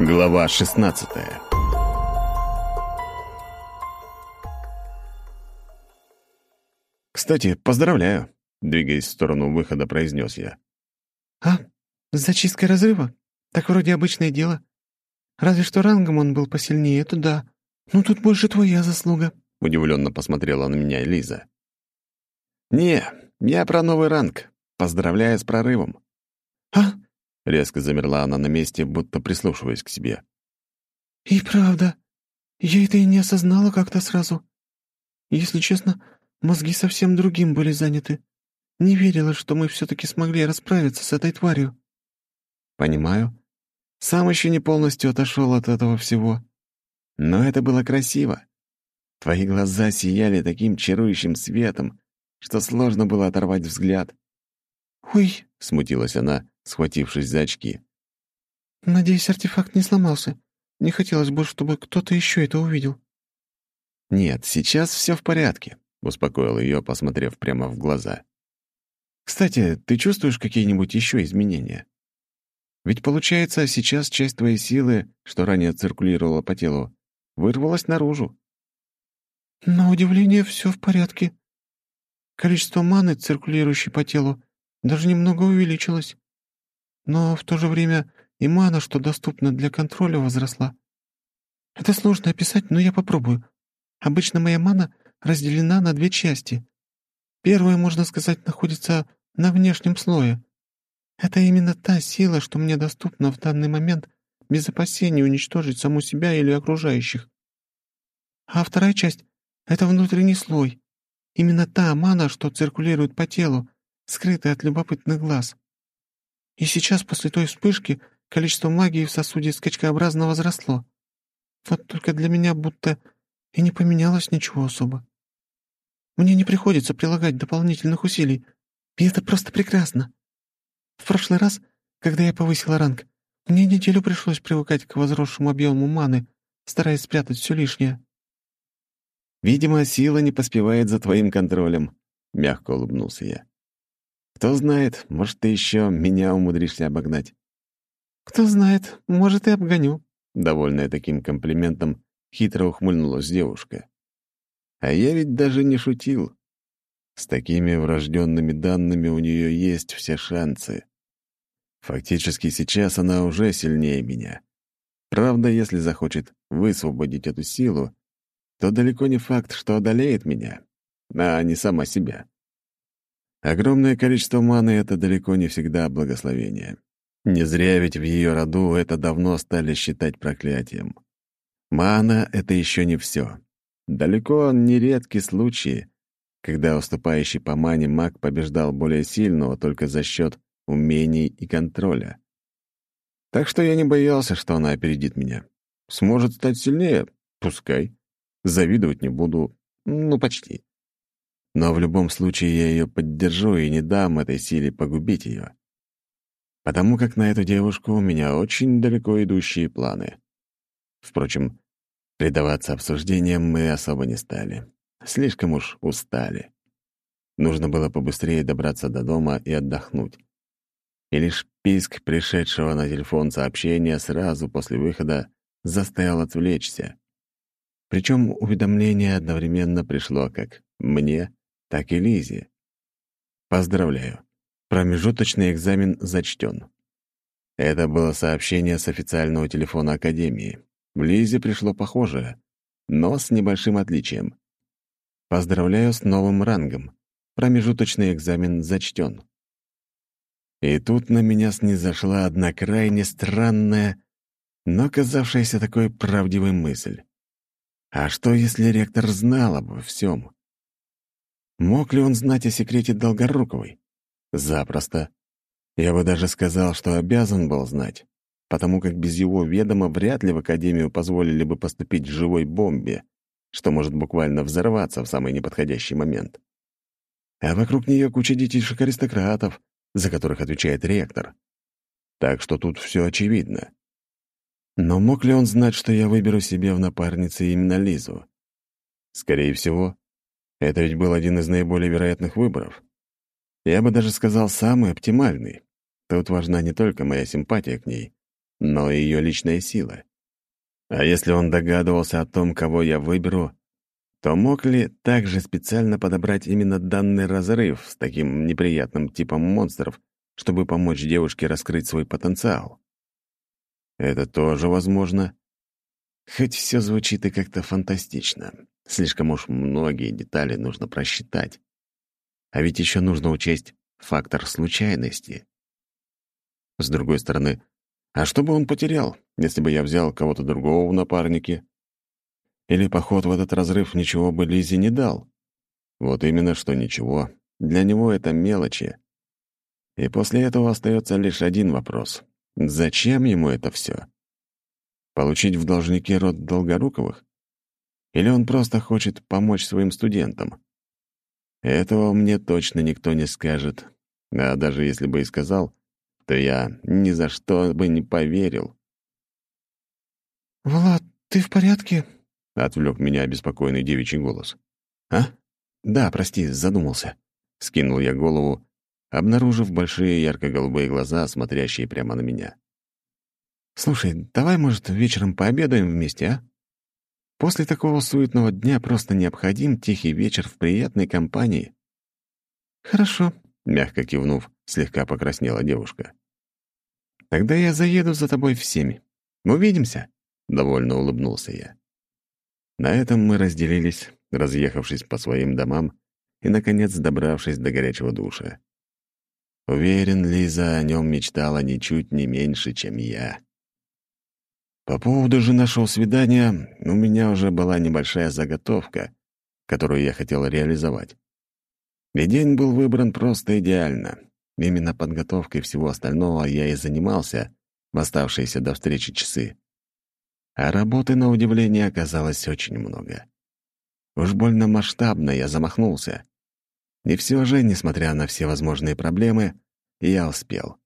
Глава 16 «Кстати, поздравляю», — двигаясь в сторону выхода, произнес я. «А, с зачисткой разрыва? Так вроде обычное дело. Разве что рангом он был посильнее, это да. Ну тут больше твоя заслуга», — удивленно посмотрела на меня Лиза. «Не, я про новый ранг. Поздравляю с прорывом». «А?» — резко замерла она на месте, будто прислушиваясь к себе. «И правда. Я это и не осознала как-то сразу. Если честно, мозги совсем другим были заняты. Не верила, что мы все-таки смогли расправиться с этой тварью». «Понимаю. Сам еще не полностью отошел от этого всего. Но это было красиво. Твои глаза сияли таким чарующим светом, что сложно было оторвать взгляд. «Ой», — смутилась она, схватившись за очки. «Надеюсь, артефакт не сломался. Не хотелось бы, чтобы кто-то еще это увидел». «Нет, сейчас все в порядке», — успокоил ее, посмотрев прямо в глаза. «Кстати, ты чувствуешь какие-нибудь еще изменения? Ведь получается, сейчас часть твоей силы, что ранее циркулировала по телу, вырвалась наружу». «На удивление, все в порядке. Количество маны, циркулирующей по телу, даже немного увеличилось. Но в то же время и мана, что доступна для контроля, возросла. Это сложно описать, но я попробую. Обычно моя мана разделена на две части. Первая, можно сказать, находится на внешнем слое. Это именно та сила, что мне доступна в данный момент без опасения уничтожить саму себя или окружающих. А вторая часть — это внутренний слой. Именно та мана, что циркулирует по телу, скрытая от любопытных глаз. И сейчас, после той вспышки, количество магии в сосуде скачкообразно возросло. Вот только для меня будто и не поменялось ничего особо. Мне не приходится прилагать дополнительных усилий, и это просто прекрасно. В прошлый раз, когда я повысила ранг, мне неделю пришлось привыкать к возросшему объему маны, стараясь спрятать все лишнее. «Видимо, сила не поспевает за твоим контролем», — мягко улыбнулся я. «Кто знает, может, ты еще меня умудришься обогнать». «Кто знает, может, и обгоню», — довольная таким комплиментом, хитро ухмыльнулась девушка. А я ведь даже не шутил. С такими врожденными данными у нее есть все шансы. Фактически сейчас она уже сильнее меня. Правда, если захочет высвободить эту силу, то далеко не факт, что одолеет меня, а не сама себя. Огромное количество маны — это далеко не всегда благословение. Не зря ведь в ее роду это давно стали считать проклятием. Мана — это еще не все. Далеко не редкие случаи, когда уступающий по мане маг побеждал более сильного только за счет умений и контроля. Так что я не боялся, что она опередит меня. Сможет стать сильнее? Пускай. Завидовать не буду. Ну, почти. Но в любом случае я ее поддержу и не дам этой силе погубить ее. Потому как на эту девушку у меня очень далеко идущие планы. Впрочем, предаваться обсуждениям мы особо не стали. Слишком уж устали. Нужно было побыстрее добраться до дома и отдохнуть. И лишь писк пришедшего на телефон сообщения сразу после выхода заставил отвлечься. Причем уведомление одновременно пришло как мне, так и Лизе. Поздравляю. Промежуточный экзамен зачтен. Это было сообщение с официального телефона Академии. В Лизе пришло похожее, но с небольшим отличием. Поздравляю с новым рангом. Промежуточный экзамен зачтен. И тут на меня снизошла одна крайне странная, но казавшаяся такой правдивой мысль. А что, если ректор знал обо всем? Мог ли он знать о секрете Долгоруковой? Запросто. Я бы даже сказал, что обязан был знать, потому как без его ведома вряд ли в Академию позволили бы поступить живой бомбе, что может буквально взорваться в самый неподходящий момент. А вокруг нее куча детишек-аристократов, за которых отвечает ректор. Так что тут все очевидно. Но мог ли он знать, что я выберу себе в напарнице именно Лизу? Скорее всего. Это ведь был один из наиболее вероятных выборов. Я бы даже сказал, самый оптимальный. Тут важна не только моя симпатия к ней, но и ее личная сила. А если он догадывался о том, кого я выберу, то мог ли также специально подобрать именно данный разрыв с таким неприятным типом монстров, чтобы помочь девушке раскрыть свой потенциал? Это тоже возможно. Хоть все звучит и как-то фантастично. Слишком уж многие детали нужно просчитать. А ведь еще нужно учесть фактор случайности. С другой стороны, а что бы он потерял, если бы я взял кого-то другого в напарнике? Или поход в этот разрыв ничего бы Лизе не дал? Вот именно что ничего. Для него это мелочи. И после этого остается лишь один вопрос. Зачем ему это все? Получить в должники род Долгоруковых? Или он просто хочет помочь своим студентам? Этого мне точно никто не скажет. А даже если бы и сказал, то я ни за что бы не поверил. «Влад, ты в порядке?» — отвлек меня обеспокоенный девичий голос. «А? Да, прости, задумался». Скинул я голову, обнаружив большие ярко-голубые глаза, смотрящие прямо на меня. «Слушай, давай, может, вечером пообедаем вместе, а? После такого суетного дня просто необходим тихий вечер в приятной компании». «Хорошо», — мягко кивнув, слегка покраснела девушка. «Тогда я заеду за тобой в семь. Увидимся», — довольно улыбнулся я. На этом мы разделились, разъехавшись по своим домам и, наконец, добравшись до горячего душа. Уверен, Лиза о нем мечтала ничуть не меньше, чем я. По поводу же нашего свидания у меня уже была небольшая заготовка, которую я хотел реализовать. И день был выбран просто идеально. Именно подготовкой всего остального я и занимался в оставшиеся до встречи часы. А работы, на удивление, оказалось очень много. Уж больно масштабно я замахнулся. И все же, несмотря на все возможные проблемы, я успел.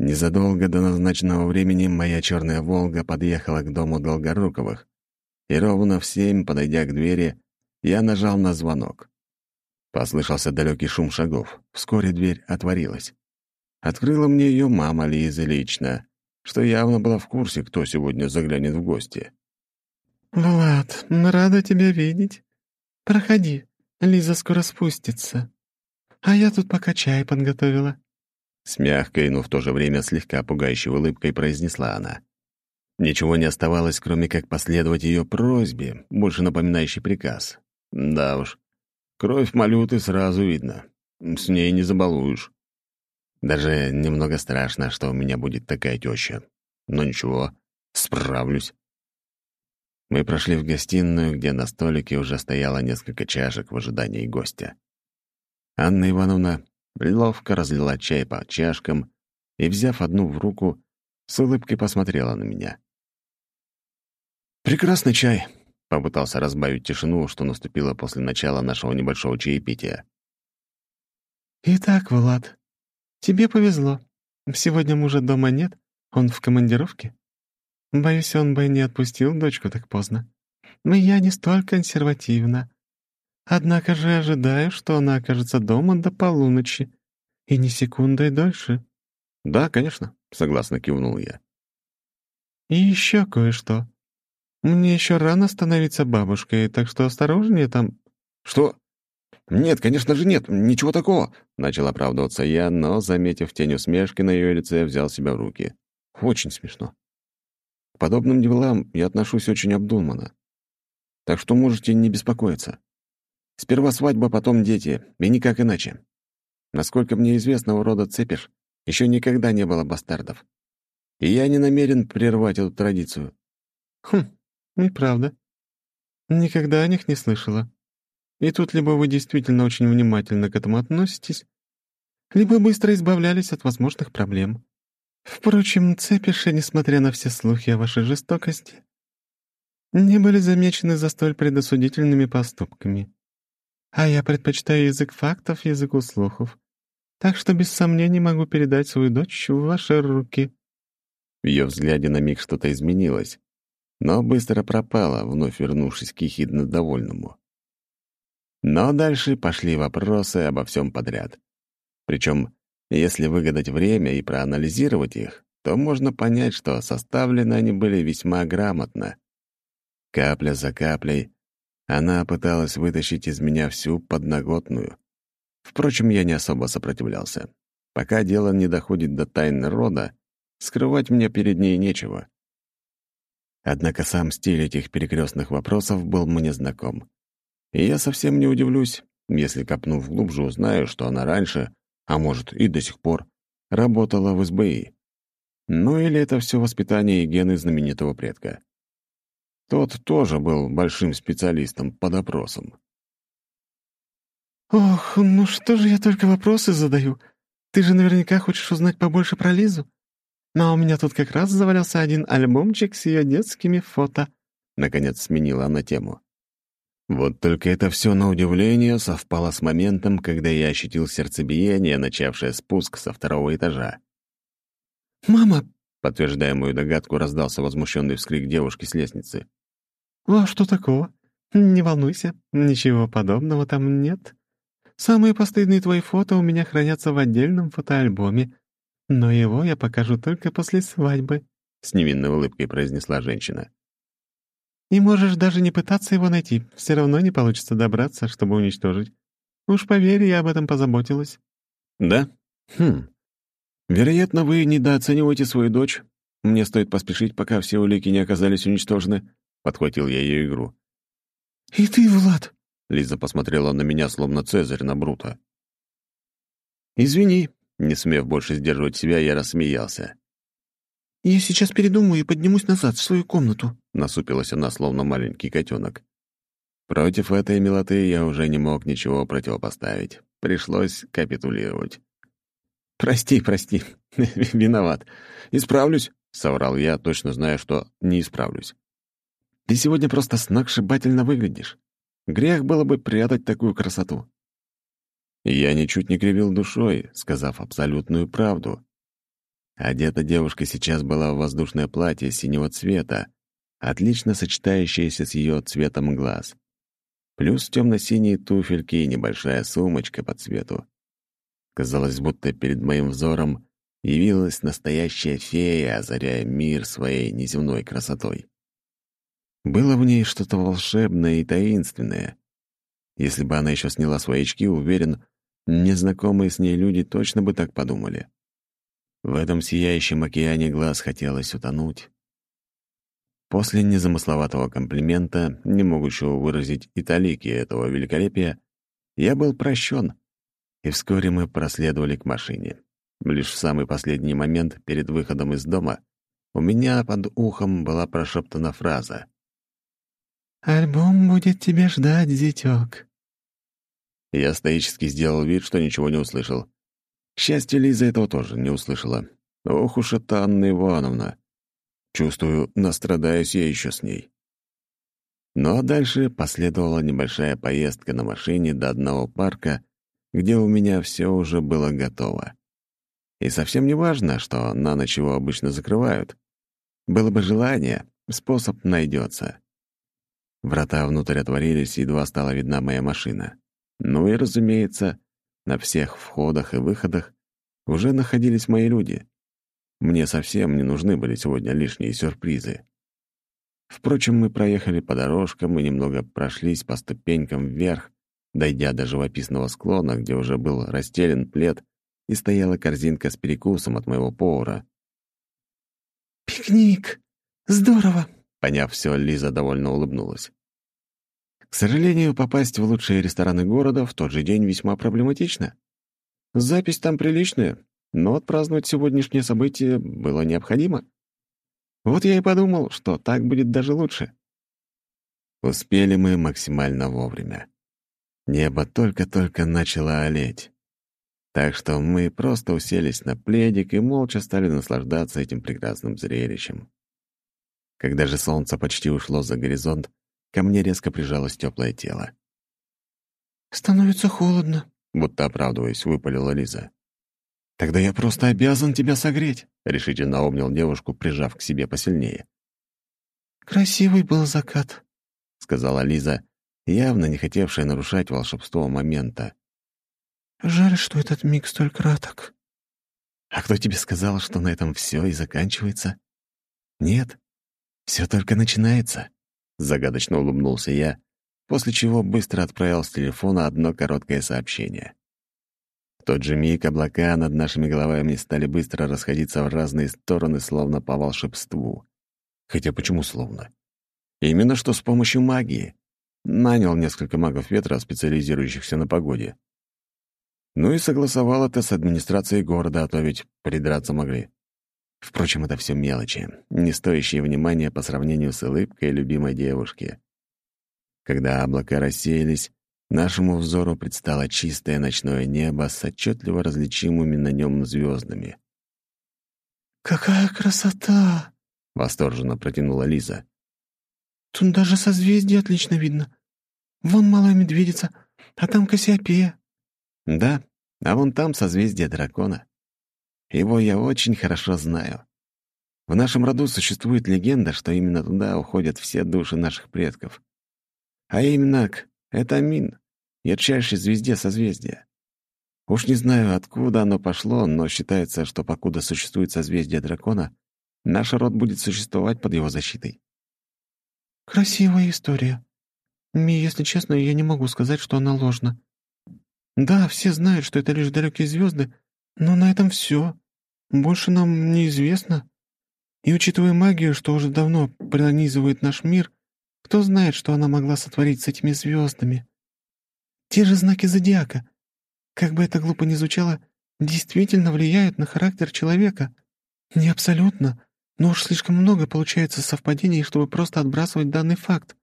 Незадолго до назначенного времени моя черная «Волга» подъехала к дому Долгоруковых, и ровно в семь, подойдя к двери, я нажал на звонок. Послышался далекий шум шагов. Вскоре дверь отворилась. Открыла мне ее мама Лиза лично что явно была в курсе, кто сегодня заглянет в гости. «Влад, рада тебя видеть. Проходи, Лиза скоро спустится. А я тут пока чай подготовила». С мягкой, но в то же время слегка пугающей улыбкой произнесла она. Ничего не оставалось, кроме как последовать ее просьбе, больше напоминающей приказ. Да уж, кровь малюты сразу видно. С ней не забалуешь. Даже немного страшно, что у меня будет такая теща. Но ничего, справлюсь. Мы прошли в гостиную, где на столике уже стояло несколько чашек в ожидании гостя. Анна Ивановна ловко разлила чай по чашкам и, взяв одну в руку, с улыбкой посмотрела на меня. «Прекрасный чай», — попытался разбавить тишину, что наступило после начала нашего небольшого чаепития. «Итак, Влад, Тебе повезло. Сегодня мужа дома нет, он в командировке. Боюсь, он бы не отпустил дочку так поздно. Но я не столь консервативна. Однако же ожидаю, что она окажется дома до полуночи. И ни секундой дольше. «Да, конечно», — согласно кивнул я. «И еще кое-что. Мне еще рано становиться бабушкой, так что осторожнее там...» «Что?» «Нет, конечно же нет, ничего такого», — начал оправдываться я, но, заметив тень усмешки на ее лице, взял себя в руки. «Очень смешно. К подобным делам я отношусь очень обдуманно. Так что можете не беспокоиться. Сперва свадьба, потом дети, и никак иначе. Насколько мне известно, у рода Цепиш еще никогда не было бастардов. И я не намерен прервать эту традицию». «Хм, неправда. Никогда о них не слышала», и тут либо вы действительно очень внимательно к этому относитесь, либо быстро избавлялись от возможных проблем. Впрочем, цепиши, несмотря на все слухи о вашей жестокости, не были замечены за столь предосудительными поступками. А я предпочитаю язык фактов языку слухов, так что без сомнений могу передать свою дочь в ваши руки». В ее взгляде на миг что-то изменилось, но быстро пропало, вновь вернувшись к ехидно довольному. Но дальше пошли вопросы обо всем подряд. Причем, если выгадать время и проанализировать их, то можно понять, что составлены они были весьма грамотно. Капля за каплей она пыталась вытащить из меня всю подноготную. Впрочем, я не особо сопротивлялся. Пока дело не доходит до тайны рода, скрывать мне перед ней нечего. Однако сам стиль этих перекрестных вопросов был мне знаком. И я совсем не удивлюсь, если, копнув глубже, узнаю, что она раньше, а может и до сих пор, работала в СБИ. Ну или это все воспитание и гены знаменитого предка. Тот тоже был большим специалистом по допросам. «Ох, ну что же я только вопросы задаю? Ты же наверняка хочешь узнать побольше про Лизу? Ну, а у меня тут как раз завалялся один альбомчик с ее детскими фото». Наконец сменила она тему. Вот только это все на удивление совпало с моментом, когда я ощутил сердцебиение, начавшее спуск со второго этажа. «Мама!» — подтверждая мою догадку, раздался возмущенный вскрик девушки с лестницы. «А что такого? Не волнуйся, ничего подобного там нет. Самые постыдные твои фото у меня хранятся в отдельном фотоальбоме, но его я покажу только после свадьбы», — с невинной улыбкой произнесла женщина. «И можешь даже не пытаться его найти, все равно не получится добраться, чтобы уничтожить. Уж поверь, я об этом позаботилась». «Да? Хм. Вероятно, вы недооцениваете свою дочь. Мне стоит поспешить, пока все улики не оказались уничтожены», — подхватил я ее игру. «И ты, Влад!» — Лиза посмотрела на меня, словно Цезарь на Брута. «Извини», — не смев больше сдерживать себя, я рассмеялся. «Я сейчас передумаю и поднимусь назад в свою комнату», — насупилась она, словно маленький котенок. Против этой милоты я уже не мог ничего противопоставить. Пришлось капитулировать. «Прости, прости. Виноват. Исправлюсь», — соврал я, точно зная, что не исправлюсь. Ты сегодня просто сногсшибательно выглядишь. Грех было бы прятать такую красоту». Я ничуть не кривил душой, сказав абсолютную правду. Одета девушка сейчас была в воздушное платье синего цвета, отлично сочетающееся с ее цветом глаз. Плюс темно-синие туфельки и небольшая сумочка по цвету. Казалось, будто перед моим взором явилась настоящая фея, озаряя мир своей неземной красотой. Было в ней что-то волшебное и таинственное. Если бы она еще сняла свои очки, уверен, незнакомые с ней люди точно бы так подумали. В этом сияющем океане глаз хотелось утонуть. После незамысловатого комплимента, не могущего выразить и талики этого великолепия, я был прощен, и вскоре мы проследовали к машине. Лишь в самый последний момент перед выходом из дома у меня под ухом была прошептана фраза — «Альбом будет тебя ждать, зятёк». Я стоически сделал вид, что ничего не услышал. К счастью, Лиза этого тоже не услышала. Ох уж это Анна Ивановна. Чувствую, настрадаюсь я еще с ней. Ну а дальше последовала небольшая поездка на машине до одного парка, где у меня все уже было готово. И совсем не важно, что на ночь его обычно закрывают. Было бы желание, способ найдется. Врата внутрь отворились, едва стала видна моя машина. Ну и, разумеется, на всех входах и выходах уже находились мои люди. Мне совсем не нужны были сегодня лишние сюрпризы. Впрочем, мы проехали по дорожкам и немного прошлись по ступенькам вверх, дойдя до живописного склона, где уже был расстелен плед и стояла корзинка с перекусом от моего повара. «Пикник! Здорово!» Поняв все, Лиза довольно улыбнулась. К сожалению, попасть в лучшие рестораны города в тот же день весьма проблематично. Запись там приличная, но отпраздновать сегодняшнее событие было необходимо. Вот я и подумал, что так будет даже лучше. Успели мы максимально вовремя. Небо только-только начало олеть. Так что мы просто уселись на пледик и молча стали наслаждаться этим прекрасным зрелищем. Когда же солнце почти ушло за горизонт, ко мне резко прижалось теплое тело. «Становится холодно», — будто оправдываясь, выпалила Лиза. «Тогда я просто обязан тебя согреть», — решительно обнял девушку, прижав к себе посильнее. «Красивый был закат», — сказала Лиза, явно не хотевшая нарушать волшебство момента. «Жаль, что этот миг столь краток». А кто тебе сказал, что на этом все и заканчивается? Нет, все только начинается. Загадочно улыбнулся я, после чего быстро отправил с телефона одно короткое сообщение. В тот же миг облака над нашими головами стали быстро расходиться в разные стороны, словно по волшебству. Хотя почему словно? Именно что с помощью магии. Нанял несколько магов ветра, специализирующихся на погоде. Ну и согласовал это с администрацией города, а то ведь придраться могли. Впрочем, это все мелочи, не стоящие внимания по сравнению с улыбкой любимой девушки. Когда облака рассеялись, нашему взору предстало чистое ночное небо с отчетливо различимыми на нем звездами. «Какая красота!» — восторженно протянула Лиза. «Тут даже созвездие отлично видно. Вон малая медведица, а там Кассиопея». «Да, а вон там созвездие дракона. Его я очень хорошо знаю. В нашем роду существует легенда, что именно туда уходят все души наших предков. А именно к Этамин, ярчайшей звезде созвездия. Уж не знаю, откуда оно пошло, но считается, что покуда существует созвездие дракона, наш род будет существовать под его защитой. Красивая история. Ми, если честно, я не могу сказать, что она ложна. Да, все знают, что это лишь далекие звезды, но на этом все. Больше нам неизвестно. И учитывая магию, что уже давно пронизывает наш мир, кто знает, что она могла сотворить с этими звездами? Те же знаки зодиака, как бы это глупо ни звучало, действительно влияют на характер человека. Не абсолютно, но уж слишком много получается совпадений, чтобы просто отбрасывать данный факт.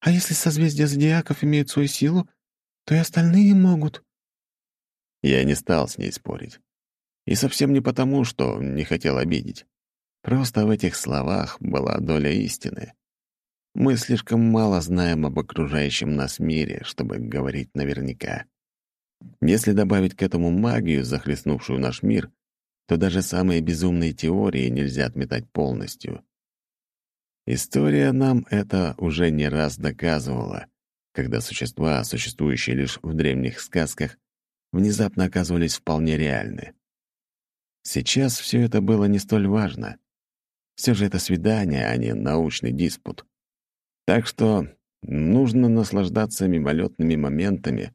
А если созвездия зодиаков имеют свою силу, то и остальные могут. Я не стал с ней спорить. И совсем не потому, что не хотел обидеть. Просто в этих словах была доля истины. Мы слишком мало знаем об окружающем нас мире, чтобы говорить наверняка. Если добавить к этому магию, захлестнувшую наш мир, то даже самые безумные теории нельзя отметать полностью. История нам это уже не раз доказывала, когда существа, существующие лишь в древних сказках, внезапно оказывались вполне реальны. Сейчас все это было не столь важно. Все же это свидание, а не научный диспут. Так что нужно наслаждаться мимолетными моментами,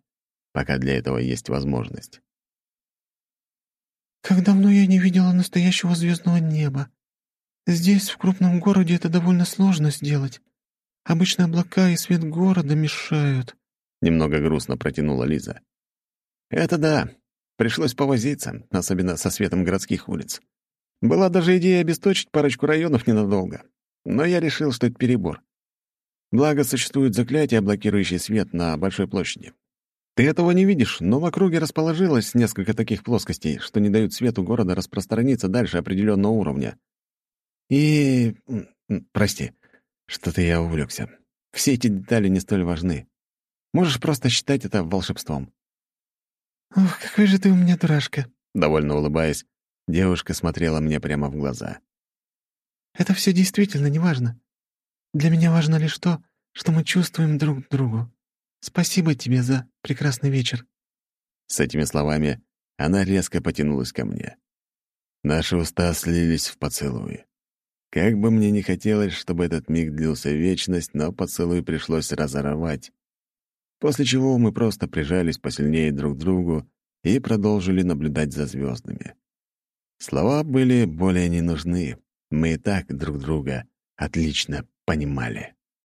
пока для этого есть возможность. «Как давно я не видела настоящего звездного неба. Здесь, в крупном городе, это довольно сложно сделать. Обычно облака и свет города мешают», — немного грустно протянула Лиза. «Это да. Пришлось повозиться, особенно со светом городских улиц. Была даже идея обесточить парочку районов ненадолго. Но я решил, что это перебор. Благо, существует заклятие, блокирующее свет на большой площади. Ты этого не видишь, но в округе расположилось несколько таких плоскостей, что не дают свету города распространиться дальше определенного уровня. И... Прости, что-то я увлекся. Все эти детали не столь важны. Можешь просто считать это волшебством. «Ох, какой же ты у меня дурашка!» Довольно улыбаясь, девушка смотрела мне прямо в глаза. «Это все действительно не важно. Для меня важно лишь то, что мы чувствуем друг другу. Спасибо тебе за прекрасный вечер». С этими словами она резко потянулась ко мне. Наши уста слились в поцелуи. Как бы мне ни хотелось, чтобы этот миг длился вечность, но поцелуй пришлось разорвать после чего мы просто прижались посильнее друг к другу и продолжили наблюдать за звездами. Слова были более не нужны, мы и так друг друга отлично понимали.